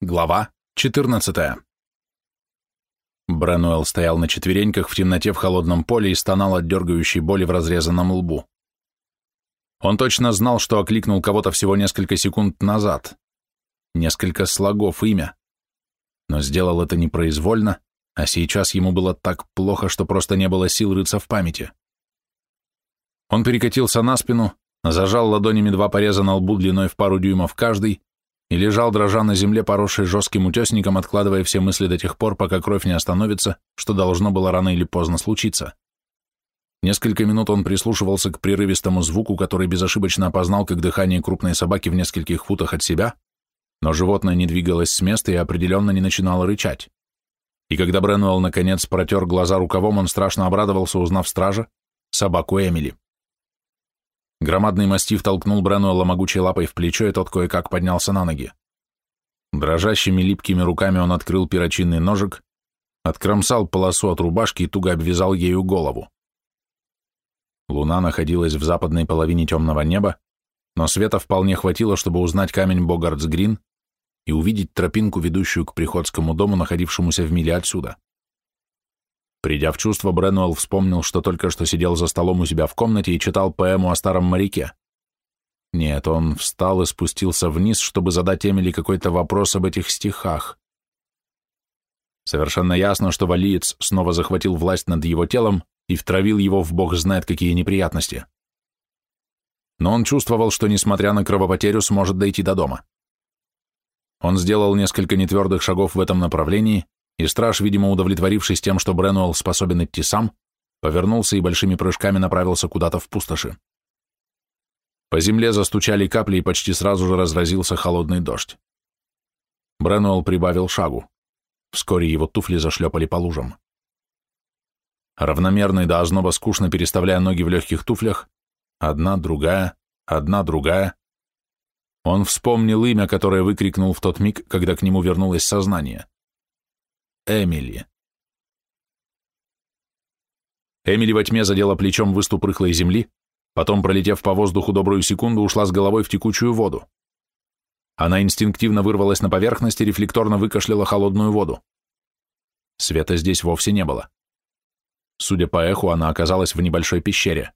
Глава 14. Бренуэлл стоял на четвереньках в темноте в холодном поле и стонал от дергающей боли в разрезанном лбу. Он точно знал, что окликнул кого-то всего несколько секунд назад. Несколько слогов имя. Но сделал это непроизвольно, а сейчас ему было так плохо, что просто не было сил рыться в памяти. Он перекатился на спину, зажал ладонями два пореза на лбу длиной в пару дюймов каждый и лежал, дрожа на земле, поросший жестким утесником, откладывая все мысли до тех пор, пока кровь не остановится, что должно было рано или поздно случиться. Несколько минут он прислушивался к прерывистому звуку, который безошибочно опознал как дыхание крупной собаки в нескольких футах от себя, но животное не двигалось с места и определенно не начинало рычать. И когда Бренуэлл наконец протер глаза рукавом, он страшно обрадовался, узнав стража, собаку Эмили. Громадный мастиф толкнул Бренуэлла могучей лапой в плечо, и тот кое-как поднялся на ноги. Дрожащими липкими руками он открыл перочинный ножик, откромсал полосу от рубашки и туго обвязал ею голову. Луна находилась в западной половине темного неба, но света вполне хватило, чтобы узнать камень Богардс-Грин и увидеть тропинку, ведущую к приходскому дому, находившемуся в миле отсюда. Придя в чувство, Бренуэлл вспомнил, что только что сидел за столом у себя в комнате и читал поэму о старом моряке. Нет, он встал и спустился вниз, чтобы задать Эмили какой-то вопрос об этих стихах. Совершенно ясно, что валиец снова захватил власть над его телом и втравил его в бог знает какие неприятности. Но он чувствовал, что, несмотря на кровопотерю, сможет дойти до дома. Он сделал несколько нетвердых шагов в этом направлении, и страж, видимо, удовлетворившись тем, что Бренуэлл способен идти сам, повернулся и большими прыжками направился куда-то в пустоши. По земле застучали капли, и почти сразу же разразился холодный дождь. Бренуэлл прибавил шагу. Вскоре его туфли зашлепали по лужам. Равномерно и до озноба скучно переставляя ноги в легких туфлях, одна, другая, одна, другая, он вспомнил имя, которое выкрикнул в тот миг, когда к нему вернулось сознание. Эмили. Эмили во тьме задела плечом выступ рыхлой земли, потом, пролетев по воздуху добрую секунду, ушла с головой в текучую воду. Она инстинктивно вырвалась на поверхность и рефлекторно выкашляла холодную воду. Света здесь вовсе не было. Судя по эху, она оказалась в небольшой пещере.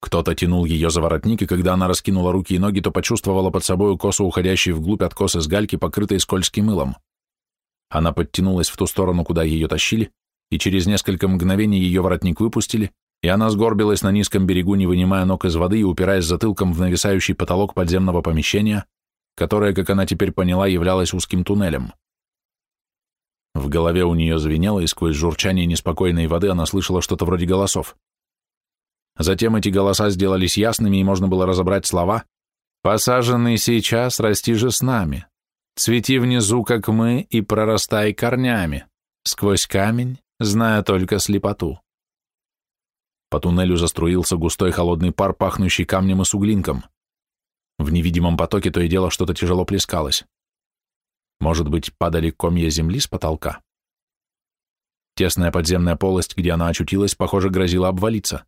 Кто-то тянул ее за воротник, и когда она раскинула руки и ноги, то почувствовала под собой косу, уходящей вглубь откосы с гальки, покрытой скользким мылом. Она подтянулась в ту сторону, куда ее тащили, и через несколько мгновений ее воротник выпустили, и она сгорбилась на низком берегу, не вынимая ног из воды и упираясь затылком в нависающий потолок подземного помещения, которое, как она теперь поняла, являлось узким туннелем. В голове у нее звенело, и сквозь журчание неспокойной воды она слышала что-то вроде голосов. Затем эти голоса сделались ясными, и можно было разобрать слова «Посаженный сейчас, расти же с нами. Цвети внизу, как мы, и прорастай корнями, сквозь камень, зная только слепоту. По туннелю заструился густой холодный пар, пахнущий камнем и суглинком. В невидимом потоке то и дело что-то тяжело плескалось. Может быть, падали комья земли с потолка? Тесная подземная полость, где она очутилась, похоже, грозила обвалиться.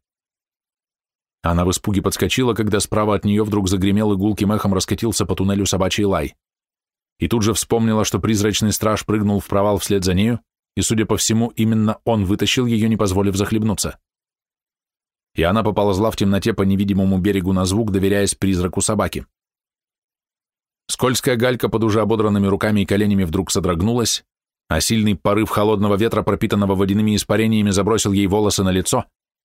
Она в испуге подскочила, когда справа от нее вдруг загремел и гулким эхом раскатился по туннелю собачий лай и тут же вспомнила, что призрачный страж прыгнул в провал вслед за нею, и, судя по всему, именно он вытащил ее, не позволив захлебнуться. И она поползла в темноте по невидимому берегу на звук, доверяясь призраку собаки. Скользкая галька под уже ободранными руками и коленями вдруг содрогнулась, а сильный порыв холодного ветра, пропитанного водяными испарениями, забросил ей волосы на лицо,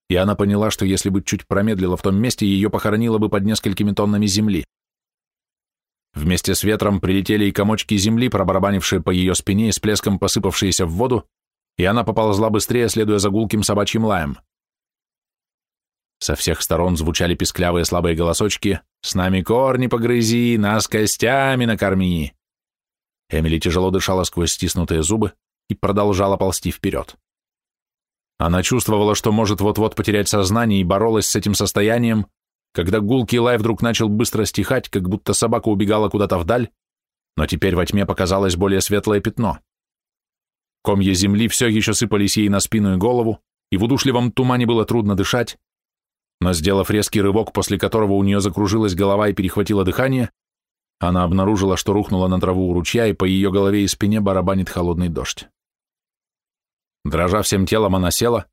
и она поняла, что если бы чуть промедлила в том месте, ее похоронило бы под несколькими тоннами земли. Вместе с ветром прилетели и комочки земли, пробарабанившие по ее спине и с плеском посыпавшиеся в воду, и она поползла быстрее, следуя за гулким собачьим лаем. Со всех сторон звучали писклявые слабые голосочки «С нами корни погрызи, нас костями накорми!» Эмили тяжело дышала сквозь стиснутые зубы и продолжала ползти вперед. Она чувствовала, что может вот-вот потерять сознание и боролась с этим состоянием, когда гулкий лай вдруг начал быстро стихать, как будто собака убегала куда-то вдаль, но теперь во тьме показалось более светлое пятно. Комья земли все еще сыпались ей на спину и голову, и в удушливом тумане было трудно дышать, но, сделав резкий рывок, после которого у нее закружилась голова и перехватило дыхание, Она обнаружила, что рухнула на траву у ручья, и по ее голове и спине барабанит холодный дождь. Дрожа всем телом, она села,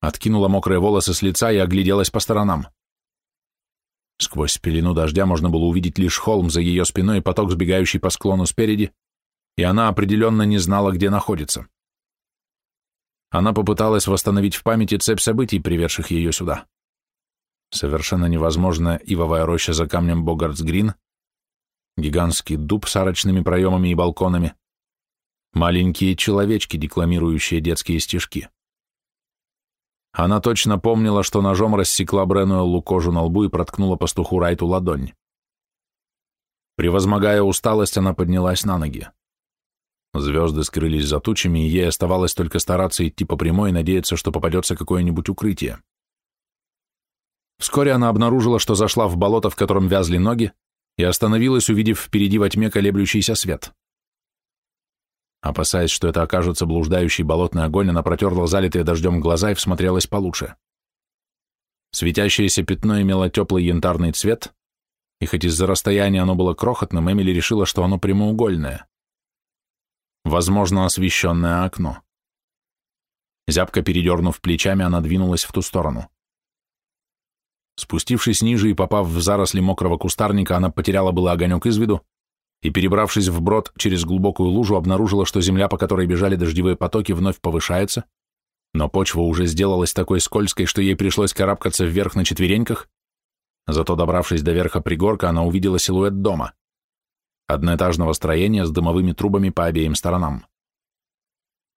откинула мокрые волосы с лица и огляделась по сторонам. Сквозь пелену дождя можно было увидеть лишь холм за ее спиной и поток, сбегающий по склону спереди, и она определенно не знала, где находится. Она попыталась восстановить в памяти цепь событий, приведших ее сюда. Совершенно невозможная ивовая роща за камнем Богартс-Грин, гигантский дуб с арочными проемами и балконами, маленькие человечки, декламирующие детские стишки. Она точно помнила, что ножом рассекла Бренуэллу кожу на лбу и проткнула пастуху Райту ладонь. Превозмогая усталость, она поднялась на ноги. Звезды скрылись за тучами, и ей оставалось только стараться идти по прямой и надеяться, что попадется какое-нибудь укрытие. Вскоре она обнаружила, что зашла в болото, в котором вязли ноги, и остановилась, увидев впереди во тьме колеблющийся свет. Опасаясь, что это окажется блуждающий болотный огонь, она протерла залитые дождем глаза и всмотрелась получше. Светящееся пятно имело теплый янтарный цвет, и хоть из-за расстояния оно было крохотным, Эмили решила, что оно прямоугольное. Возможно, освещенное окно. Зябко передернув плечами, она двинулась в ту сторону. Спустившись ниже и попав в заросли мокрого кустарника, она потеряла было огонек из виду и, перебравшись вброд через глубокую лужу, обнаружила, что земля, по которой бежали дождевые потоки, вновь повышается, но почва уже сделалась такой скользкой, что ей пришлось карабкаться вверх на четвереньках, зато, добравшись до верха пригорка, она увидела силуэт дома, одноэтажного строения с дымовыми трубами по обеим сторонам.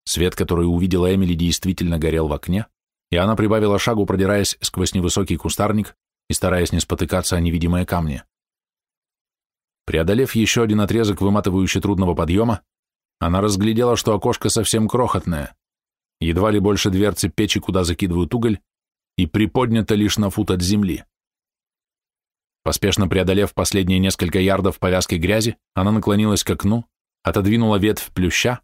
Свет, который увидела Эмили, действительно горел в окне, и она прибавила шагу, продираясь сквозь невысокий кустарник и стараясь не спотыкаться о невидимые камни. Преодолев еще один отрезок выматывающий трудного подъема, она разглядела, что окошко совсем крохотное, едва ли больше дверцы печи, куда закидывают уголь, и приподнято лишь на фут от земли. Поспешно преодолев последние несколько ярдов по вязкой грязи, она наклонилась к окну, отодвинула ветвь плюща,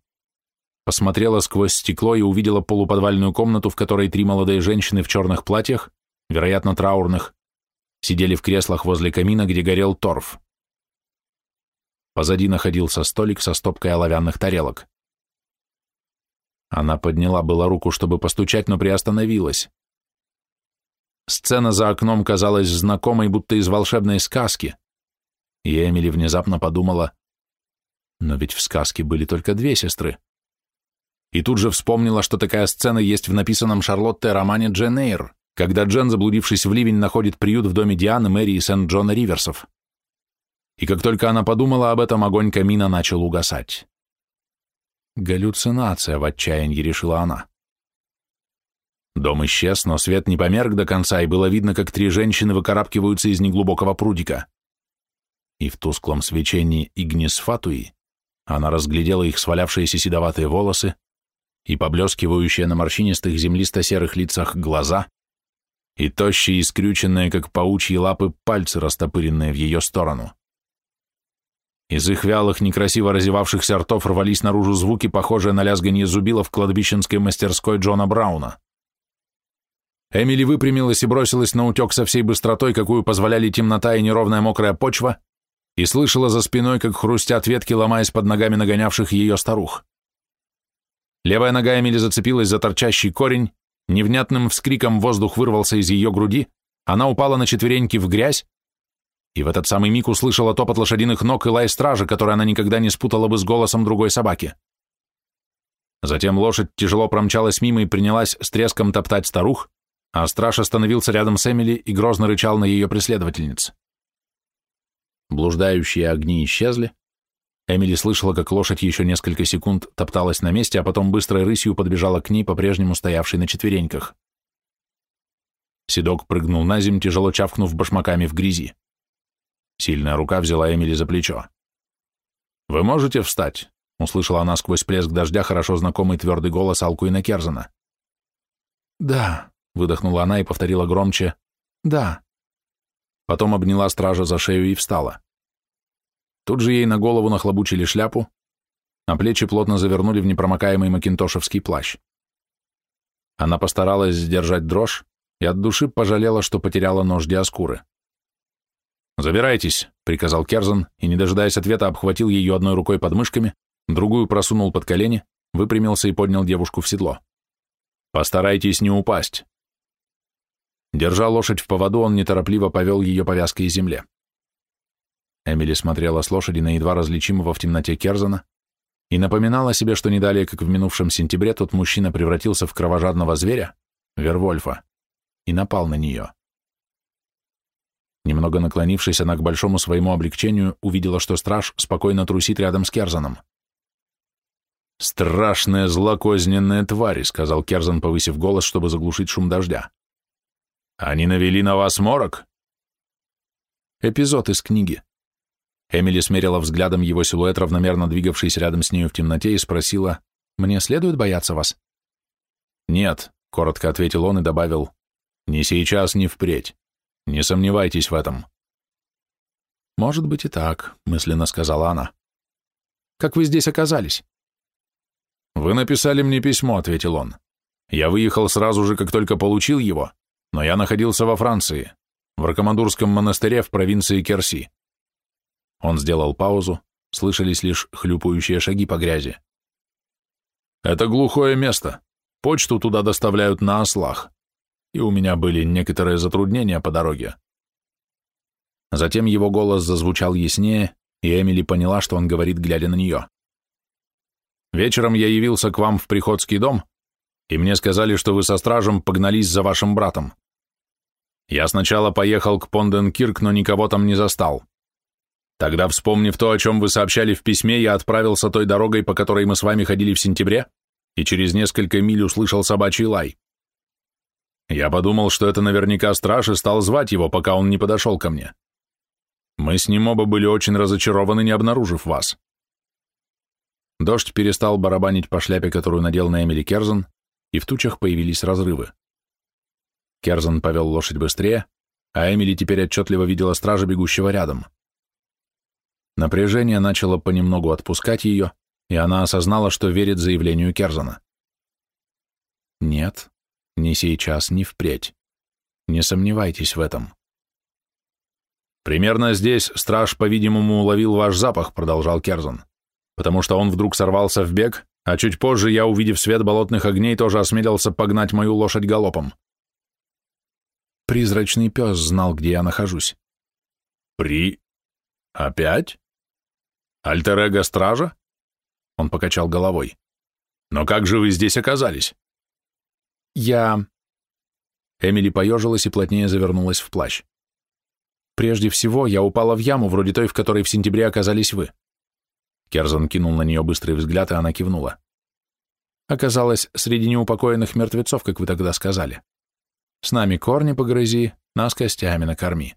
посмотрела сквозь стекло и увидела полуподвальную комнату, в которой три молодые женщины в черных платьях, вероятно, траурных, сидели в креслах возле камина, где горел торф. Позади находился столик со стопкой оловянных тарелок. Она подняла было руку, чтобы постучать, но приостановилась. Сцена за окном казалась знакомой, будто из волшебной сказки. И Эмили внезапно подумала, но ведь в сказке были только две сестры и тут же вспомнила, что такая сцена есть в написанном Шарлотте романе Джен Эйр, когда Джен, заблудившись в ливень, находит приют в доме Дианы, Мэри и Сент-Джона Риверсов. И как только она подумала об этом, огонь камина начал угасать. Галлюцинация в отчаянии, решила она. Дом исчез, но свет не померк до конца, и было видно, как три женщины выкарабкиваются из неглубокого прудика. И в тусклом свечении Игнис Фатуи она разглядела их свалявшиеся седоватые волосы, и поблескивающие на морщинистых землисто-серых лицах глаза, и тощие и скрюченные, как паучьи лапы, пальцы, растопыренные в ее сторону. Из их вялых, некрасиво разевавшихся ртов рвались наружу звуки, похожие на лязганье зубила в кладбищенской мастерской Джона Брауна. Эмили выпрямилась и бросилась на утек со всей быстротой, какую позволяли темнота и неровная мокрая почва, и слышала за спиной, как хрустят ветки, ломаясь под ногами нагонявших ее старух. Левая нога Эмили зацепилась за торчащий корень, невнятным вскриком воздух вырвался из ее груди, она упала на четвереньки в грязь, и в этот самый миг услышала топот лошадиных ног и лай стражи, который она никогда не спутала бы с голосом другой собаки. Затем лошадь тяжело промчалась мимо и принялась с треском топтать старух, а страж остановился рядом с Эмили и грозно рычал на ее преследовательниц. Блуждающие огни исчезли, Эмили слышала, как лошадь еще несколько секунд топталась на месте, а потом быстрой рысью подбежала к ней, по-прежнему стоявшей на четвереньках. Седок прыгнул на землю, тяжело чавкнув башмаками в грязи. Сильная рука взяла Эмили за плечо. «Вы можете встать?» — услышала она сквозь плеск дождя хорошо знакомый твердый голос Алкуина Керзена. «Да», — выдохнула она и повторила громче. «Да». Потом обняла стража за шею и встала. Тут же ей на голову нахлобучили шляпу, а плечи плотно завернули в непромокаемый макинтошевский плащ. Она постаралась сдержать дрожь и от души пожалела, что потеряла нож Диаскуры. «Забирайтесь», — приказал Керзан, и, не дожидаясь ответа, обхватил ее одной рукой под мышками, другую просунул под колени, выпрямился и поднял девушку в седло. «Постарайтесь не упасть». Держа лошадь в поводу, он неторопливо повел ее по вязкой земле. Эмили смотрела с лошади на едва различимого в темноте Керзана и напоминала себе, что не как в минувшем сентябре, тот мужчина превратился в кровожадного зверя, Вервольфа, и напал на нее. Немного наклонившись, она к большому своему облегчению увидела, что страж спокойно трусит рядом с Керзаном. «Страшная злокозненная тварь», — сказал Керзан, повысив голос, чтобы заглушить шум дождя. «Они навели на вас морок?» Эпизод из книги. Эмили смерила взглядом его силуэт, равномерно двигавшийся рядом с нею в темноте, и спросила, «Мне следует бояться вас?» «Нет», — коротко ответил он и добавил, «ни сейчас, ни впредь. Не сомневайтесь в этом». «Может быть и так», — мысленно сказала она. «Как вы здесь оказались?» «Вы написали мне письмо», — ответил он. «Я выехал сразу же, как только получил его, но я находился во Франции, в Ракомандурском монастыре в провинции Керси». Он сделал паузу, слышались лишь хлюпающие шаги по грязи. «Это глухое место. Почту туда доставляют на ослах и у меня были некоторые затруднения по дороге. Затем его голос зазвучал яснее, и Эмили поняла, что он говорит, глядя на нее. «Вечером я явился к вам в приходский дом, и мне сказали, что вы со стражем погнались за вашим братом. Я сначала поехал к Понденкирк, но никого там не застал. Тогда, вспомнив то, о чем вы сообщали в письме, я отправился той дорогой, по которой мы с вами ходили в сентябре, и через несколько миль услышал собачий лай. Я подумал, что это наверняка страж, и стал звать его, пока он не подошел ко мне. Мы с ним оба были очень разочарованы, не обнаружив вас. Дождь перестал барабанить по шляпе, которую надел на Эмили Керзен, и в тучах появились разрывы. Керзен повел лошадь быстрее, а Эмили теперь отчетливо видела стража, бегущего рядом. Напряжение начало понемногу отпускать ее, и она осознала, что верит заявлению Керзена. Нет, ни сейчас, ни впредь. Не сомневайтесь в этом. «Примерно здесь страж, по-видимому, уловил ваш запах», — продолжал Керзон, «потому что он вдруг сорвался в бег, а чуть позже я, увидев свет болотных огней, тоже осмелился погнать мою лошадь галопом. Призрачный пес знал, где я нахожусь. «При... опять? Альтер-эго стража?» Он покачал головой. «Но как же вы здесь оказались?» «Я...» Эмили поежилась и плотнее завернулась в плащ. «Прежде всего, я упала в яму, вроде той, в которой в сентябре оказались вы». Керзан кинул на нее быстрый взгляд, и она кивнула. «Оказалось, среди неупокоенных мертвецов, как вы тогда сказали. С нами корни погрызи, нас костями накорми».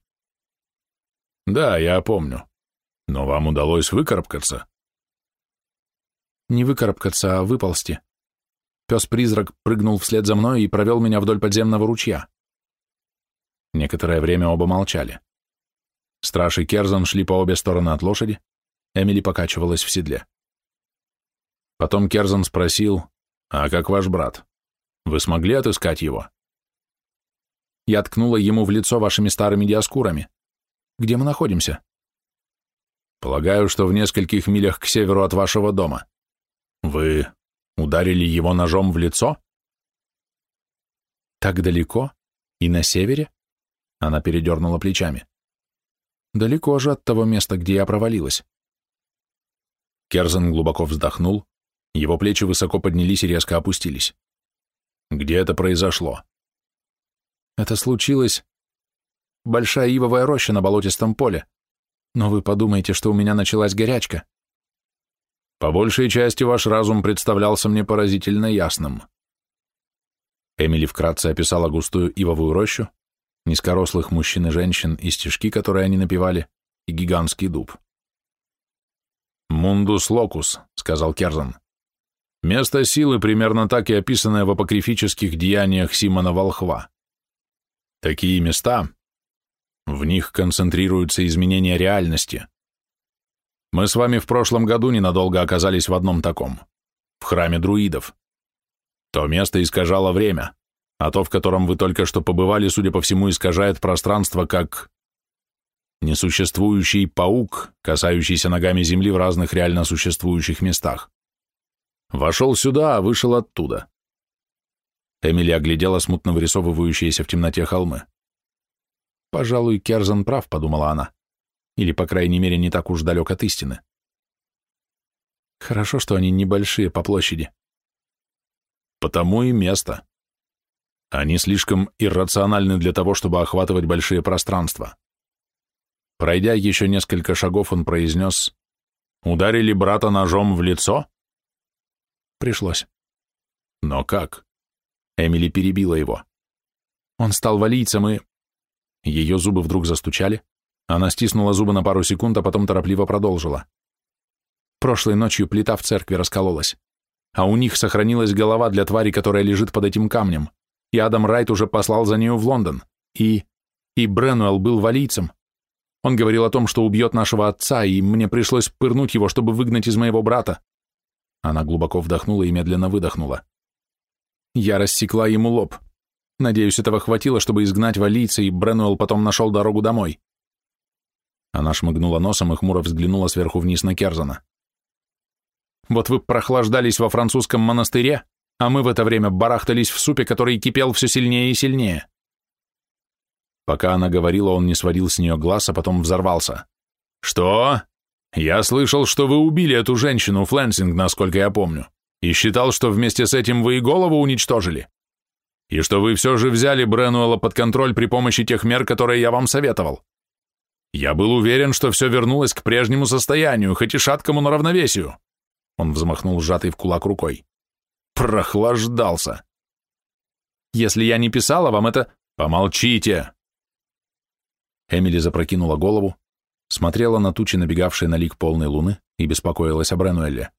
«Да, я помню. Но вам удалось выкарабкаться?» «Не выкарабкаться, а выползти. Пес-призрак прыгнул вслед за мной и провел меня вдоль подземного ручья. Некоторое время оба молчали. Страж и Керзан шли по обе стороны от лошади, Эмили покачивалась в седле. Потом Керзан спросил, «А как ваш брат? Вы смогли отыскать его?» Я ткнула ему в лицо вашими старыми диаскурами. Где мы находимся? Полагаю, что в нескольких милях к северу от вашего дома. Вы Ударили его ножом в лицо? Так далеко? И на севере? Она передернула плечами. Далеко же от того места, где я провалилась. Керзен глубоко вздохнул, его плечи высоко поднялись и резко опустились. Где это произошло? Это случилось... Большая ивовая роща на болотистом поле. Но вы подумаете, что у меня началась горячка. По большей части ваш разум представлялся мне поразительно ясным. Эмили вкратце описала густую ивовую рощу, низкорослых мужчин и женщин и стишки, которые они напевали, и гигантский дуб. «Мундус локус», — сказал Керзан. «Место силы примерно так и описанное в апокрифических деяниях Симона Волхва. Такие места, в них концентрируются изменения реальности, мы с вами в прошлом году ненадолго оказались в одном таком, в храме друидов. То место искажало время, а то, в котором вы только что побывали, судя по всему, искажает пространство как... Несуществующий паук, касающийся ногами земли в разных реально существующих местах. Вошел сюда, а вышел оттуда. Эмили оглядела смутно вырисовывающиеся в темноте холмы. «Пожалуй, Керзан прав», — подумала она. «Или, по крайней мере, не так уж далек от истины». Хорошо, что они небольшие по площади. Потому и место. Они слишком иррациональны для того, чтобы охватывать большие пространства. Пройдя еще несколько шагов, он произнес «Ударили брата ножом в лицо?» Пришлось. «Но как?» Эмили перебила его. Он стал валийцем и... Ее зубы вдруг застучали. Она стиснула зубы на пару секунд, а потом торопливо продолжила. Прошлой ночью плита в церкви раскололась. А у них сохранилась голова для твари, которая лежит под этим камнем. И Адам Райт уже послал за нею в Лондон. И... И Бренуэлл был валийцем. Он говорил о том, что убьет нашего отца, и мне пришлось пырнуть его, чтобы выгнать из моего брата. Она глубоко вдохнула и медленно выдохнула. Я рассекла ему лоб. Надеюсь, этого хватило, чтобы изгнать валийца, и Бренуэлл потом нашел дорогу домой. Она шмыгнула носом и хмуро взглянула сверху вниз на Керзана. Вот вы прохлаждались во французском монастыре, а мы в это время барахтались в супе, который кипел все сильнее и сильнее. Пока она говорила, он не сводил с нее глаз, а потом взорвался. «Что? Я слышал, что вы убили эту женщину, Флэнсинг, насколько я помню, и считал, что вместе с этим вы и голову уничтожили. И что вы все же взяли Бренуэлла под контроль при помощи тех мер, которые я вам советовал. Я был уверен, что все вернулось к прежнему состоянию, хоть и шаткому, но равновесию. Он взмахнул сжатой в кулак рукой. Прохлаждался. Если я не писала вам это... Помолчите. Эмили запрокинула голову, смотрела на тучи, набегавшие на лик полной луны, и беспокоилась о Бренуэлле.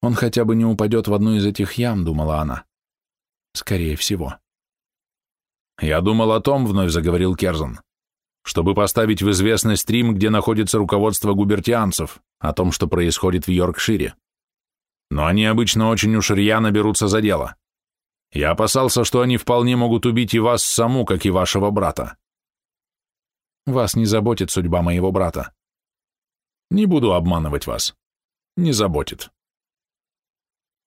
«Он хотя бы не упадет в одну из этих ям», — думала она. «Скорее всего». «Я думал о том», — вновь заговорил Керзан, чтобы поставить в известность Рим, где находится руководство губертианцев, о том, что происходит в Йоркшире. Но они обычно очень уж рьяно берутся за дело. Я опасался, что они вполне могут убить и вас саму, как и вашего брата. Вас не заботит судьба моего брата. Не буду обманывать вас. Не заботит.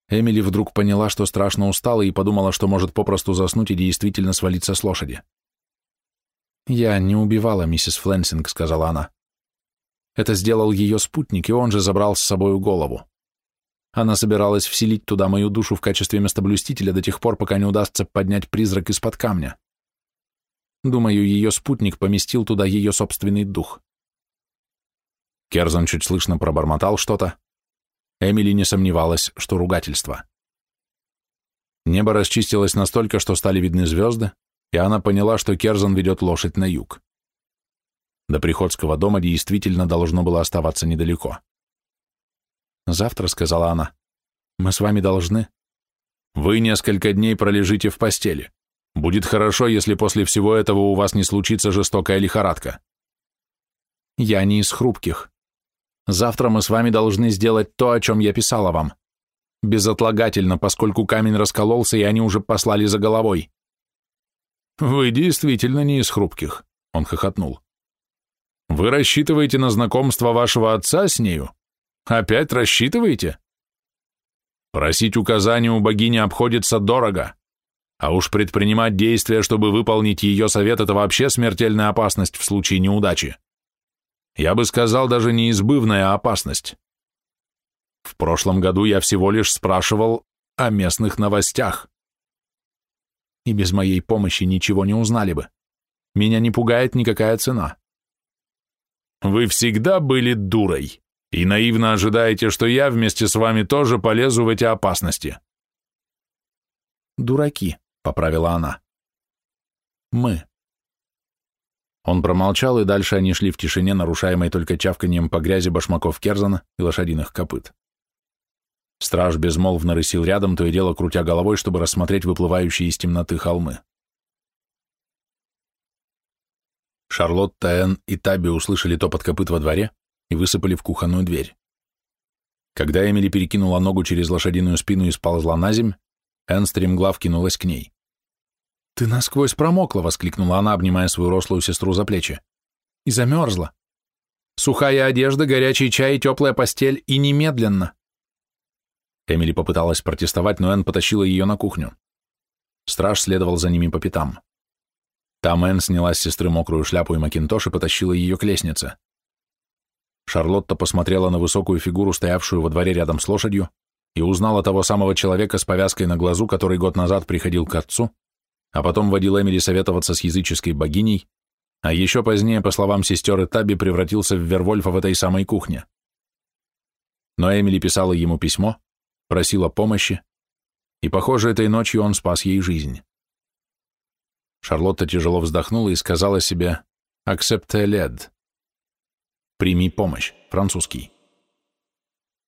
Эмили вдруг поняла, что страшно устала и подумала, что может попросту заснуть и действительно свалиться с лошади. «Я не убивала миссис Фленсинг», — сказала она. Это сделал ее спутник, и он же забрал с собою голову. Она собиралась вселить туда мою душу в качестве местоблюстителя до тех пор, пока не удастся поднять призрак из-под камня. Думаю, ее спутник поместил туда ее собственный дух. Керзан чуть слышно пробормотал что-то. Эмили не сомневалась, что ругательство. Небо расчистилось настолько, что стали видны звезды, и она поняла, что Керзан ведет лошадь на юг. До Приходского дома действительно должно было оставаться недалеко. «Завтра», — сказала она, — «мы с вами должны...» «Вы несколько дней пролежите в постели. Будет хорошо, если после всего этого у вас не случится жестокая лихорадка». «Я не из хрупких. Завтра мы с вами должны сделать то, о чем я писала вам. Безотлагательно, поскольку камень раскололся, и они уже послали за головой». «Вы действительно не из хрупких», — он хохотнул. «Вы рассчитываете на знакомство вашего отца с нею? Опять рассчитываете?» Просить указания у богини обходится дорого. А уж предпринимать действия, чтобы выполнить ее совет, это вообще смертельная опасность в случае неудачи. Я бы сказал, даже неизбывная опасность. В прошлом году я всего лишь спрашивал о местных новостях и без моей помощи ничего не узнали бы. Меня не пугает никакая цена. Вы всегда были дурой и наивно ожидаете, что я вместе с вами тоже полезу в эти опасности. Дураки, поправила она. Мы. Он промолчал, и дальше они шли в тишине, нарушаемой только чавканием по грязи башмаков Керзана и лошадиных копыт. Страж безмолвно рысил рядом, то и дело крутя головой, чтобы рассмотреть выплывающие из темноты холмы. Шарлотта, Энн и Таби услышали топот копыт во дворе и высыпали в кухонную дверь. Когда Эмили перекинула ногу через лошадиную спину и сползла на земь, Энн стремглав кинулась к ней. «Ты насквозь промокла!» — воскликнула она, обнимая свою рослую сестру за плечи. и замерзла. Сухая одежда, горячий чай, теплая постель и немедленно. Эмили попыталась протестовать, но Энн потащила ее на кухню. Страж следовал за ними по пятам. Там Энн сняла с сестры мокрую шляпу и макинтош и потащила ее к лестнице. Шарлотта посмотрела на высокую фигуру, стоявшую во дворе рядом с лошадью, и узнала того самого человека с повязкой на глазу, который год назад приходил к отцу, а потом водил Эмили советоваться с языческой богиней, а еще позднее, по словам сестер Таби, превратился в Вервольфа в этой самой кухне. Но Эмили писала ему письмо, просила помощи, и, похоже, этой ночью он спас ей жизнь. Шарлотта тяжело вздохнула и сказала себе «Accepte l'aide» — «Прими помощь», французский.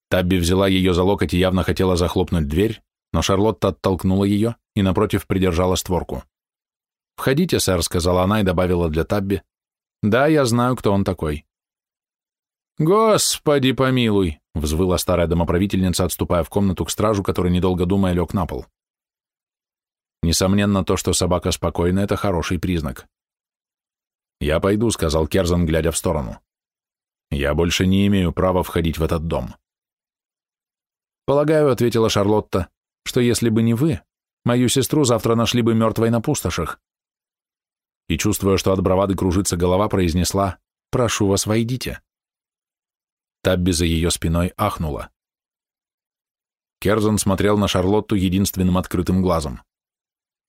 Табби взяла ее за локоть и явно хотела захлопнуть дверь, но Шарлотта оттолкнула ее и, напротив, придержала створку. «Входите, сэр», — сказала она и добавила для Табби. «Да, я знаю, кто он такой». «Господи помилуй!» — взвыла старая домоправительница, отступая в комнату к стражу, который, недолго думая, лег на пол. Несомненно, то, что собака спокойна, — это хороший признак. «Я пойду», — сказал Керзан, глядя в сторону. «Я больше не имею права входить в этот дом». «Полагаю», — ответила Шарлотта, — «что если бы не вы, мою сестру завтра нашли бы мертвой на пустошах». И, чувствуя, что от бравады кружится голова, произнесла «Прошу вас, войдите». Табби за ее спиной ахнула. Керзон смотрел на Шарлотту единственным открытым глазом.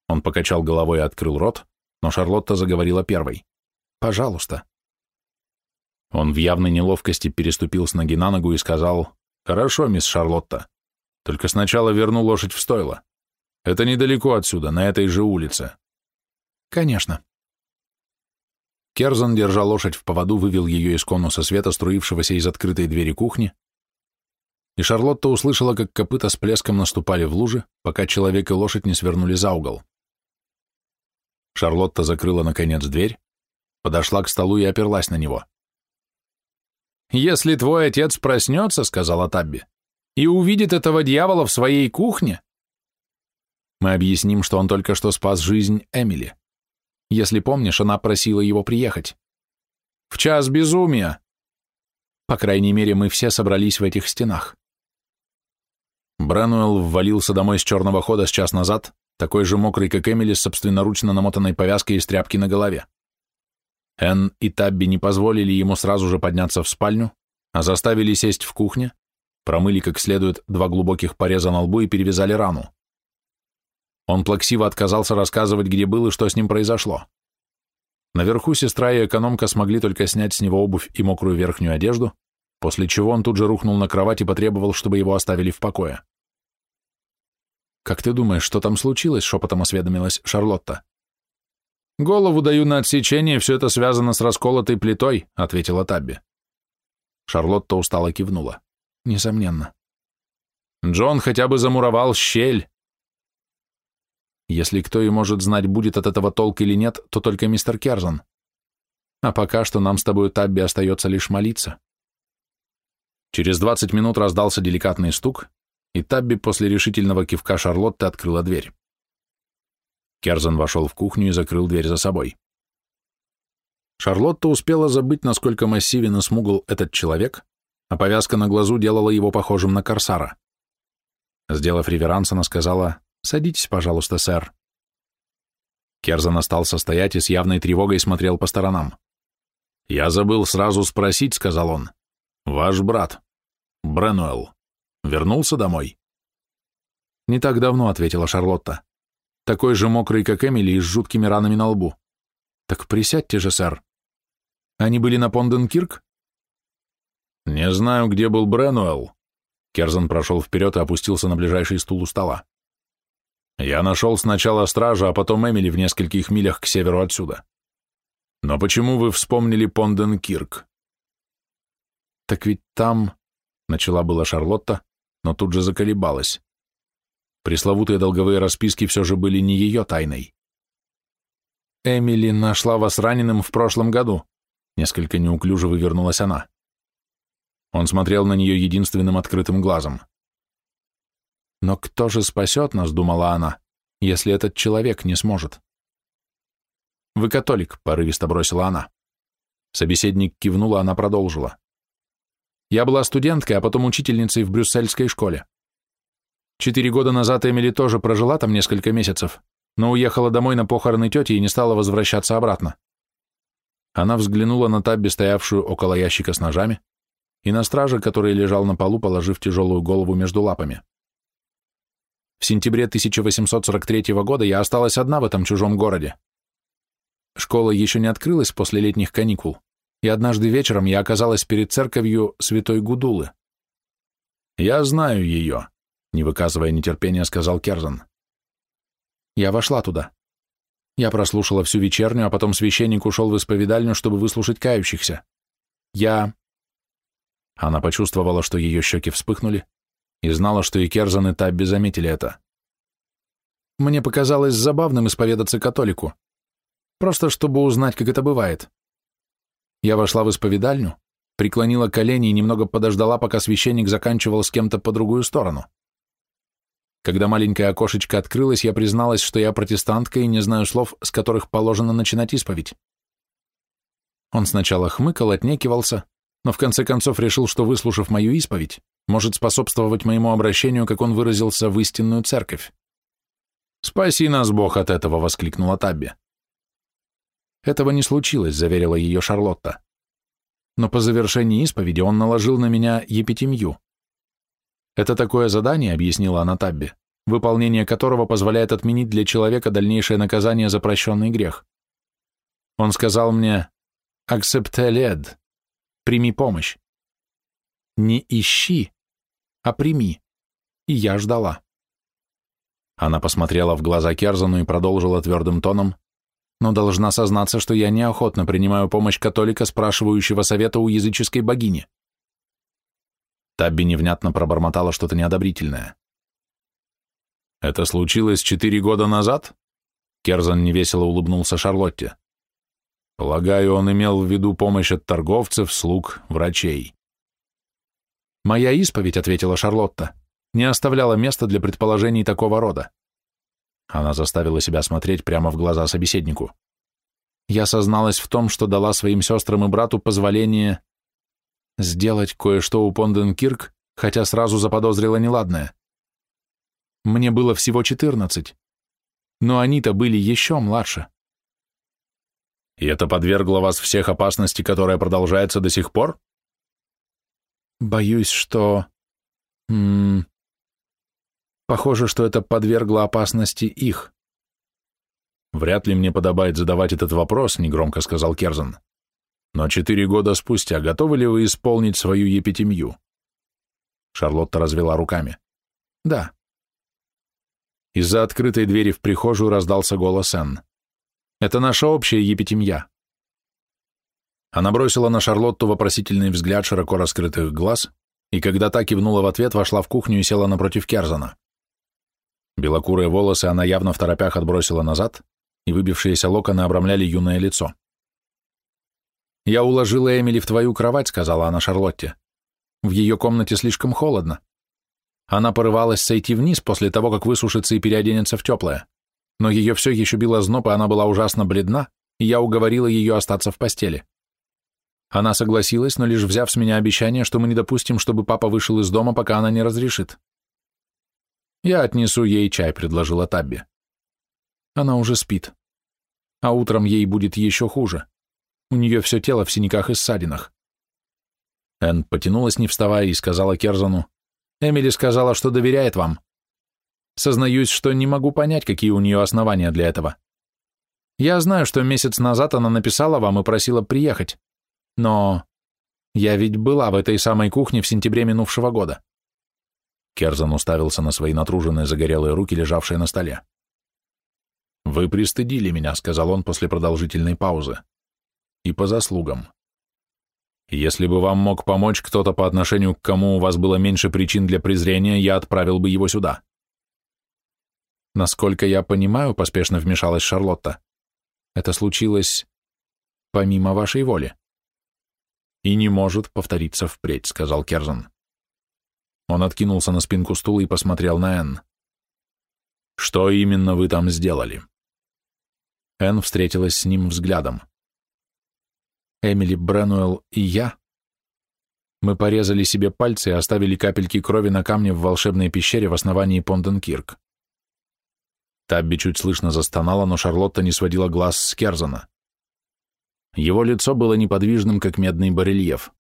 Он покачал головой и открыл рот, но Шарлотта заговорила первой. «Пожалуйста». Он в явной неловкости переступил с ноги на ногу и сказал «Хорошо, мисс Шарлотта. Только сначала верну лошадь в стойло. Это недалеко отсюда, на этой же улице». «Конечно». Керзан, держа лошадь в поводу, вывел ее из конуса света, струившегося из открытой двери кухни, и Шарлотта услышала, как копыта с плеском наступали в лужи, пока человек и лошадь не свернули за угол. Шарлотта закрыла, наконец, дверь, подошла к столу и оперлась на него. «Если твой отец проснется, — сказала Табби, — и увидит этого дьявола в своей кухне, мы объясним, что он только что спас жизнь Эмили. Если помнишь, она просила его приехать. В час безумия. По крайней мере, мы все собрались в этих стенах. Бренуэлл ввалился домой с черного хода с час назад, такой же мокрый, как Эмили, с собственноручно намотанной повязкой из тряпки на голове. Энн и Табби не позволили ему сразу же подняться в спальню, а заставили сесть в кухне, промыли как следует два глубоких пореза на лбу и перевязали рану. Он плаксиво отказался рассказывать, где был и что с ним произошло. Наверху сестра и экономка смогли только снять с него обувь и мокрую верхнюю одежду, после чего он тут же рухнул на кровать и потребовал, чтобы его оставили в покое. «Как ты думаешь, что там случилось?» — шепотом осведомилась Шарлотта. «Голову даю на отсечение, все это связано с расколотой плитой», — ответила Табби. Шарлотта устало кивнула. «Несомненно». «Джон хотя бы замуровал щель». Если кто и может знать, будет от этого толк или нет, то только мистер Керзон. А пока что нам с тобой, Табби, остается лишь молиться. Через двадцать минут раздался деликатный стук, и Табби после решительного кивка Шарлотты открыла дверь. Керзон вошел в кухню и закрыл дверь за собой. Шарлотта успела забыть, насколько массивен и смугл этот человек, а повязка на глазу делала его похожим на корсара. Сделав реверанс, она сказала «Садитесь, пожалуйста, сэр». Керзан остался стоять и с явной тревогой смотрел по сторонам. «Я забыл сразу спросить», — сказал он. «Ваш брат, Бренуэлл, вернулся домой?» «Не так давно», — ответила Шарлотта такой же мокрый, как Эмили, и с жуткими ранами на лбу. Так присядьте же, сэр. Они были на Понденкирк? Не знаю, где был Бренуэлл. Керзан прошел вперед и опустился на ближайший стул у стола. Я нашел сначала стража, а потом Эмили в нескольких милях к северу отсюда. Но почему вы вспомнили Понденкирк? Так ведь там... Начала была Шарлотта, но тут же заколебалась. Пресловутые долговые расписки все же были не ее тайной. «Эмили нашла вас раненым в прошлом году», — несколько неуклюже вывернулась она. Он смотрел на нее единственным открытым глазом. «Но кто же спасет нас?» — думала она, — «если этот человек не сможет». «Вы католик», — порывисто бросила она. Собеседник кивнула, она продолжила. Я была студенткой, а потом учительницей в брюссельской школе. Четыре года назад Эмили тоже прожила там несколько месяцев, но уехала домой на похороны тети и не стала возвращаться обратно. Она взглянула на Табби, стоявшую около ящика с ножами, и на стража, который лежал на полу, положив тяжелую голову между лапами. В сентябре 1843 года я осталась одна в этом чужом городе. Школа еще не открылась после летних каникул, и однажды вечером я оказалась перед церковью Святой Гудулы. «Я знаю ее», — не выказывая нетерпения, сказал Керзан. Я вошла туда. Я прослушала всю вечерню, а потом священник ушел в исповедальню, чтобы выслушать кающихся. Я... Она почувствовала, что ее щеки вспыхнули, и знала, что и Керзан, и Табби заметили это. Мне показалось забавным исповедаться католику, просто чтобы узнать, как это бывает. Я вошла в исповедальню, преклонила колени и немного подождала, пока священник заканчивал с кем-то по другую сторону. Когда маленькое окошечко открылось, я призналась, что я протестантка и не знаю слов, с которых положено начинать исповедь. Он сначала хмыкал, отнекивался, но в конце концов решил, что, выслушав мою исповедь, может способствовать моему обращению, как он выразился, в истинную церковь. «Спаси нас, Бог, от этого!» — воскликнула Табби. «Этого не случилось», — заверила ее Шарлотта. Но по завершении исповеди он наложил на меня епитемью. Это такое задание, объяснила она Табби, выполнение которого позволяет отменить для человека дальнейшее наказание за прощенный грех. Он сказал мне «Accepte l'aide» Прими помощь. Не ищи, а прими. И я ждала. Она посмотрела в глаза Керзану и продолжила твердым тоном, но должна сознаться, что я неохотно принимаю помощь католика, спрашивающего совета у языческой богини. Табби невнятно пробормотала что-то неодобрительное. «Это случилось четыре года назад?» Керзан невесело улыбнулся Шарлотте. Полагаю, он имел в виду помощь от торговцев, слуг, врачей. «Моя исповедь», — ответила Шарлотта, — «не оставляла места для предположений такого рода». Она заставила себя смотреть прямо в глаза собеседнику. Я созналась в том, что дала своим сестрам и брату позволение сделать кое-что у Понденкирк, хотя сразу заподозрила неладное. Мне было всего четырнадцать, но они-то были еще младше. И это подвергло вас всех опасности, которая продолжается до сих пор? Боюсь, что... М -м... Похоже, что это подвергло опасности их. Вряд ли мне подобает задавать этот вопрос, негромко сказал Керзан. Но четыре года спустя готовы ли вы исполнить свою епитемью? Шарлотта развела руками. Да. Из-за открытой двери в прихожую раздался голос Энн. Это наша общая епитемья. Она бросила на Шарлотту вопросительный взгляд широко раскрытых глаз, и когда та кивнула в ответ, вошла в кухню и села напротив Керзана. Белокурые волосы она явно в торопях отбросила назад, и выбившиеся локоны обрамляли юное лицо. «Я уложила Эмили в твою кровать», — сказала она Шарлотте. «В ее комнате слишком холодно. Она порывалась сойти вниз после того, как высушится и переоденется в теплое но ее все еще било зноб, и она была ужасно бледна, и я уговорила ее остаться в постели. Она согласилась, но лишь взяв с меня обещание, что мы не допустим, чтобы папа вышел из дома, пока она не разрешит. «Я отнесу ей чай», — предложила Табби. Она уже спит. А утром ей будет еще хуже. У нее все тело в синяках и ссадинах. Энн потянулась, не вставая, и сказала Керзану, «Эмили сказала, что доверяет вам. Сознаюсь, что не могу понять, какие у нее основания для этого. Я знаю, что месяц назад она написала вам и просила приехать. Но я ведь была в этой самой кухне в сентябре минувшего года. Керзан уставился на свои натруженные загорелые руки, лежавшие на столе. «Вы пристыдили меня», — сказал он после продолжительной паузы. «И по заслугам. Если бы вам мог помочь кто-то по отношению к кому у вас было меньше причин для презрения, я отправил бы его сюда. Насколько я понимаю, поспешно вмешалась Шарлотта. Это случилось помимо вашей воли. И не может повториться впредь, сказал Керзан. Он откинулся на спинку стула и посмотрел на Энн. Что именно вы там сделали? Энн встретилась с ним взглядом. Эмили Бренуэлл и я, мы порезали себе пальцы и оставили капельки крови на камне в волшебной пещере в основании Понденкирк. Табби чуть слышно застонала, но Шарлотта не сводила глаз с Керзана. Его лицо было неподвижным, как медный барельеф.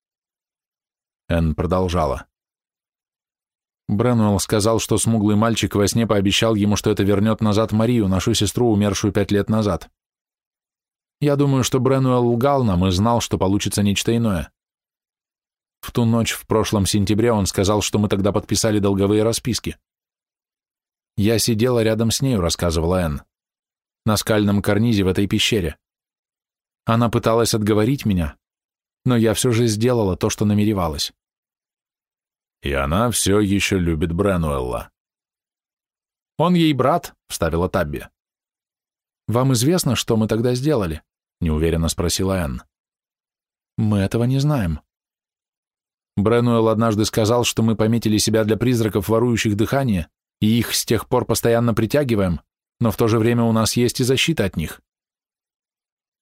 Энн продолжала. Бренуэлл сказал, что смуглый мальчик во сне пообещал ему, что это вернет назад Марию, нашу сестру, умершую пять лет назад. Я думаю, что Бренуэлл лгал нам и знал, что получится нечто иное. В ту ночь в прошлом сентябре он сказал, что мы тогда подписали долговые расписки. Я сидела рядом с нею, рассказывала Энн, на скальном карнизе в этой пещере. Она пыталась отговорить меня, но я все же сделала то, что намеревалась. И она все еще любит Бренуэлла. «Он ей брат», — вставила Табби. «Вам известно, что мы тогда сделали?» — неуверенно спросила Энн. «Мы этого не знаем». Бренуэлл однажды сказал, что мы пометили себя для призраков, ворующих дыхание, и их с тех пор постоянно притягиваем, но в то же время у нас есть и защита от них.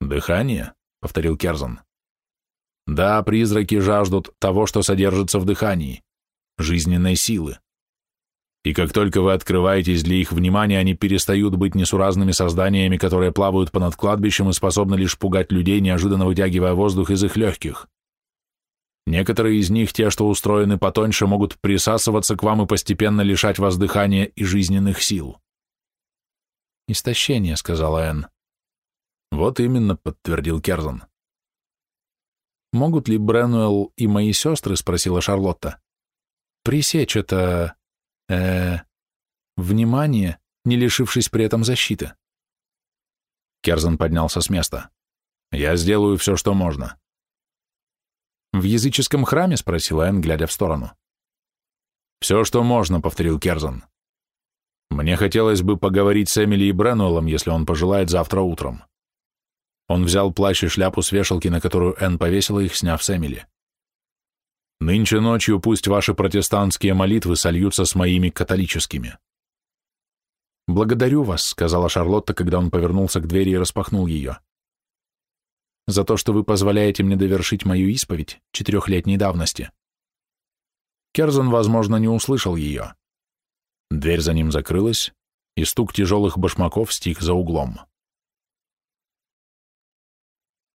«Дыхание?» — повторил Керзон. «Да, призраки жаждут того, что содержится в дыхании, жизненной силы. И как только вы открываетесь для их внимания, они перестают быть несуразными созданиями, которые плавают понад кладбищем и способны лишь пугать людей, неожиданно вытягивая воздух из их легких. Некоторые из них, те, что устроены потоньше, могут присасываться к вам и постепенно лишать вас дыхания и жизненных сил. «Истощение», — сказала Энн. «Вот именно», — подтвердил Керзон. «Могут ли Бренуэлл и мои сестры, — спросила Шарлотта, — пресечь это... э... внимание, не лишившись при этом защиты?» Керзон поднялся с места. «Я сделаю все, что можно. «В языческом храме?» — спросила Энн, глядя в сторону. «Все, что можно», — повторил Керзон. «Мне хотелось бы поговорить с Эмили и Бренуэлом, если он пожелает завтра утром». Он взял плащ и шляпу с вешалки, на которую Энн повесила их, сняв с Эмили. «Нынче ночью пусть ваши протестантские молитвы сольются с моими католическими». «Благодарю вас», — сказала Шарлотта, когда он повернулся к двери и распахнул ее за то, что вы позволяете мне довершить мою исповедь четырехлетней давности. Керзон, возможно, не услышал ее. Дверь за ним закрылась, и стук тяжелых башмаков стих за углом.